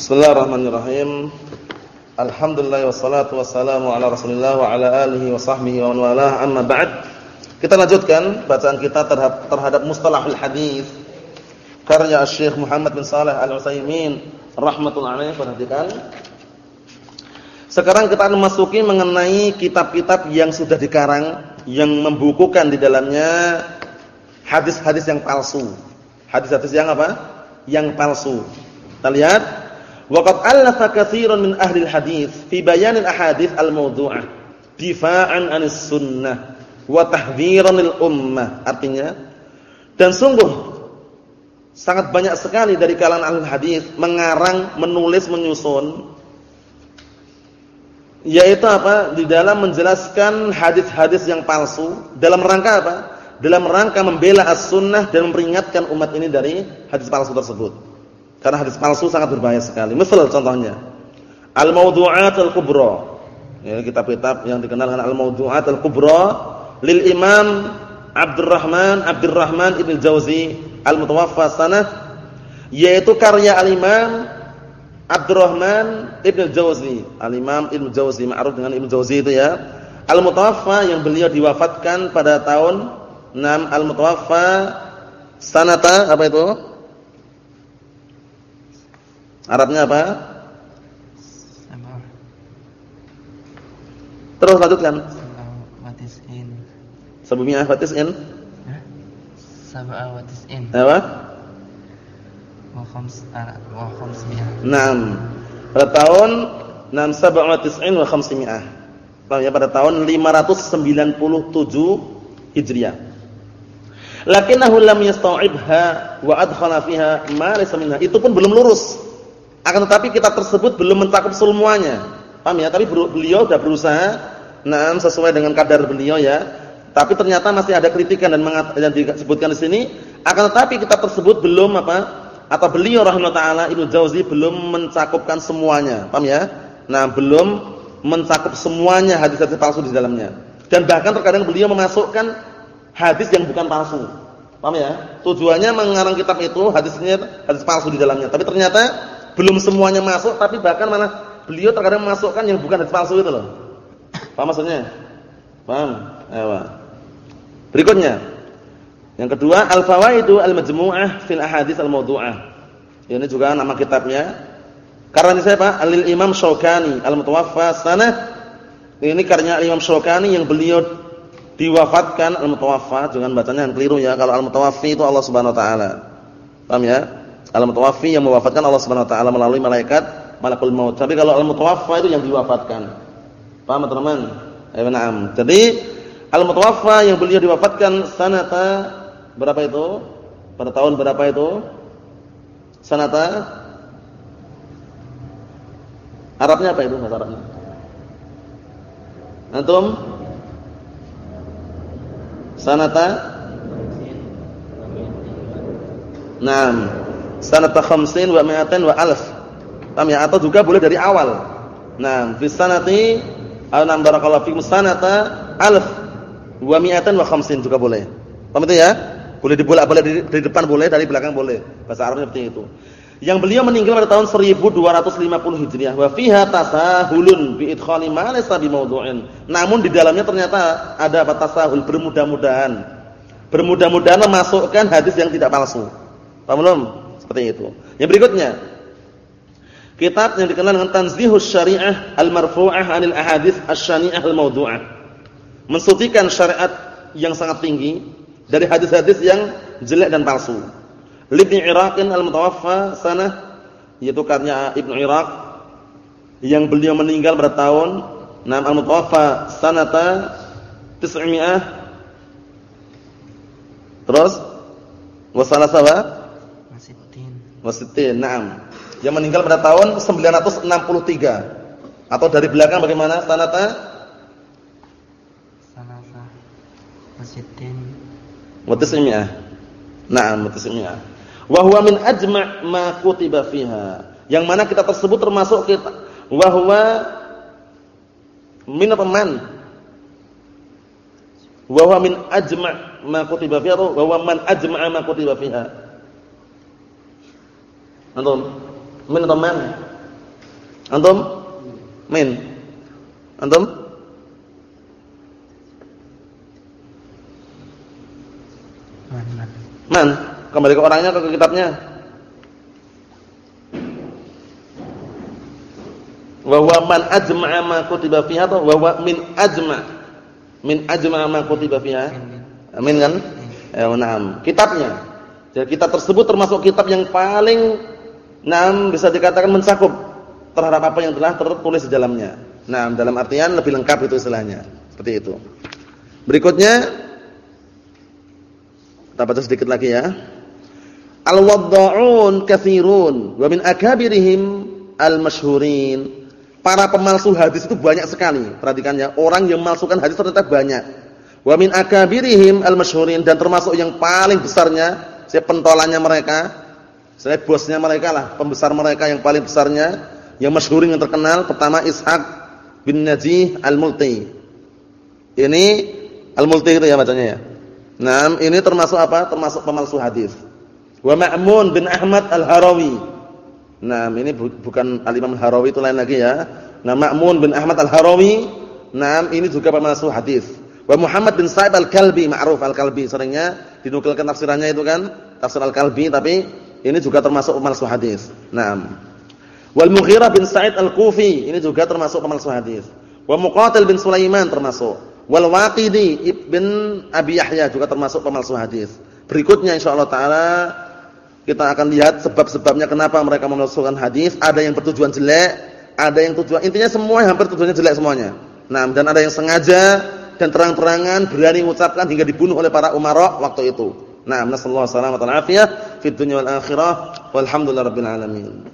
Bismillahirrahmanirrahim. Alhamdulillah wassalatu wassalamu ala Rasulillah wa ala alihi wa sahbihi wa man walah. Amma ba'd. Kita lanjutkan bacaan kita terhadap, terhadap mustalahul hadis karya Syekh Muhammad bin Saleh Al-Utsaimin rahimatullah alaih. Perhatikan. Sekarang kita akan masuki mengenai kitab-kitab yang sudah dikarang yang membukukan di dalamnya hadis-hadis yang palsu. Hadis-hadis yang apa? Yang palsu. Kita lihat, waqad allafa katsiran min ahli hadis fi bayan al-ahadits al-mawdu'ah difa'an 'anis sunnah wa tahdhiran lil ummah. Artinya, dan sungguh sangat banyak sekali dari kalangan ahli hadis mengarang, menulis, menyusun yaitu apa? Di dalam menjelaskan hadis-hadis yang palsu dalam rangka apa? Dalam rangka membela as-sunnah dan memperingatkan umat ini dari hadis palsu tersebut. Karena hadis palsu sangat berbahaya sekali. Misal contohnya, Al-Mawdu'at Al-Kubra. Ya, kitab-kitab yang dikenal dengan Al-Mawdu'at Al-Kubra lil Imam Abdurrahman Abdurrahman Ibn Jauzi Al-Mutawaffa sanah yaitu karya Al-Imam Abdurrahman Ibn Jauzi, Al-Imam Ibn Jauzi, ma'ruf dengan Ibn Jauzi itu ya. Al-Mutawaffa yang beliau diwafatkan pada tahun 6 Al-Mutawaffa sanata apa itu? Arabnya apa? Terus lanjutkan. Sebelumnya watis'in. Sab'a watis'in. Apa? wa khamsmi'ah. Naam. Pada tahun 697 wa khamsimi'ah. Ya pada tahun 597 Hijriah. Lakinnahu lam yasta'ibha wa adkhala fiha ma laysa minha. Itu pun belum lurus. Akan tetapi kitab tersebut belum mencakup semuanya. Paham ya? Tapi beliau sudah berusaha nah sesuai dengan kadar beliau ya. Tapi ternyata masih ada kritikan dan yang disebutkan di sini. Akan tetapi kitab tersebut belum apa? atau beliau rahimahullah taala Ibnu Jauzi belum mencakupkan semuanya. Paham ya? Nah, belum mencakup semuanya hadis-hadis palsu di dalamnya. Dan bahkan terkadang beliau memasukkan hadis yang bukan palsu. Paham ya? Tujuannya mengarang kitab itu hadisnya hadis palsu di dalamnya. Tapi ternyata belum semuanya masuk, tapi bahkan mana beliau terkadang memasukkan yang bukan hadis palsu itu loh. Paham maksudnya? Paham? Ayo. Berikutnya yang kedua, Al-Fawaidu Al-Majmu'ah fil Ahadits Al-Mawdu'ah. Ini juga nama kitabnya. Karena ini siapa? Alil Imam Syaukani Al-Mutawaffa sanah. Ini karya Imam Syaukani yang beliau diwafatkan Al-Mutawaffa, jangan bacanya yang keliru ya. Kalau Al-Mutawaffi itu Allah Subhanahu wa taala. Paham ya? Al-Mutawaffi yang mewafatkan Allah Subhanahu wa taala melalui malaikat Malakul Maut. Tapi kalau Al-Mutawaffa itu yang diwafatkan. Paham teman-teman? Ayo na'am. Jadi Al-Mutawaffa yang beliau diwafatkan sanata Berapa itu? Pada tahun berapa itu? Sanata? Arabnya apa itu bahasa Arabnya? Antum? Sanata? Naam. Sanata khamsin wa mi'atin wa alf. Paham ya? Atau juga boleh dari awal. Naam, fi sanati aw nam barakallahu fikum sanata alf wa mi'atin wa khamsin juga boleh. Paham itu ya? Boleh dibolak-balik dari, dari depan boleh, dari belakang boleh. Bahasa Arabnya seperti itu. Yang beliau meninggal pada tahun 1250 Hijriah. Wa fiha tasahulun bi idkhali ma laysa bi mawdu'in. Namun di dalamnya ternyata ada apa tasahul bermudah-mudahan. Bermudah-mudahan memasukkan hadis yang tidak palsu. Paham belum? Seperti itu. Yang berikutnya kitab yang dikenal dengan Tanzihus Syariah Al-Marfu'ah 'anil Ahadits Asy-Syani'ah Al-Mawdu'ah. Mensucikan syariat yang sangat tinggi dari hadis-hadis yang jelek dan palsu. Ibnu Iraqin al-Mutawaffa sanah yaitu karya Ibnu Iraq yang beliau meninggal pada tahun 6 al-Mutawaffa sanata 900 Terus wasalah sawa? Wasittin. Na'am. Yang meninggal pada tahun 963. Atau dari belakang bagaimana sanata? Sanata wasittin wa tis'mi'ah. Na'am, wa tis'mi'ah. Wa huwa min ajma' ma kutiba fiha. Yang mana kita tersebut termasuk kita wa huwa min man wa huwa min ajma' ma kutiba fiha atau wa huwa man ajma'a ma kutiba fiha. Antum min man Antum? Min. Antum? Man. Kembali ke orangnya ke kitabnya. Wa huwa man ajma'a ma kutiba fiha atau wa huwa min ajma' min ajma'a ma kutiba fiha. Amin kan? Ya, na'am. Kitabnya. Jadi kitab tersebut termasuk kitab yang paling na'am bisa dikatakan mencakup terhadap apa yang telah tertulis di dalamnya. Nah, dalam artian lebih lengkap itu istilahnya. Seperti itu. Berikutnya kita baca sedikit lagi ya. Al-wadda'un katsirun wa min akabirihim al-masyhurin. Para pemalsu hadis itu banyak sekali. Perhatikan ya, orang yang memalsukan hadis ternyata banyak. Wa min akabirihim al-masyhurin dan termasuk yang paling besarnya, saya pentolannya mereka, saya bosnya mereka lah, pembesar mereka yang paling besarnya, yang masyhurin yang terkenal pertama Ishaq bin Najih al-Multi. Ini al-Multi itu ya bacanya ya. Nah, ini termasuk apa? Termasuk pemalsu hadis. Wa Ma'mun bin Ahmad al-Harawi. Nah, ini bukan al-Imam al-Harawi itu lain lagi ya. Nah, Ma'mun bin Ahmad al-Harawi, nah ini juga pemalsu hadis. Wa Muhammad bin Sa'ib al-Kalbi, ma'ruf al-Kalbi, seringnya dinukilkan tafsirannya itu kan, tafsir al-Kalbi, tapi ini juga termasuk pemalsu hadis. Nah, Wal Mughirah bin Sa'id al-Kufi, ini juga termasuk pemalsu hadis. Wa Muqatil bin Sulaiman termasuk. Wal Waqidi ibn Abi Yahya juga termasuk pemalsu hadis. Berikutnya insyaallah taala kita akan lihat sebab-sebabnya kenapa mereka memalsukan hadis. Ada yang bertujuan jelek, ada yang tujuan intinya semua hampir tujuannya jelek semuanya. Nah, dan ada yang sengaja dan terang-terangan berani mengucapkan hingga dibunuh oleh para umara waktu itu. نعم نسأل الله سلامة والعافية في الدنيا والآخرة. والحمد لله رب العالمين.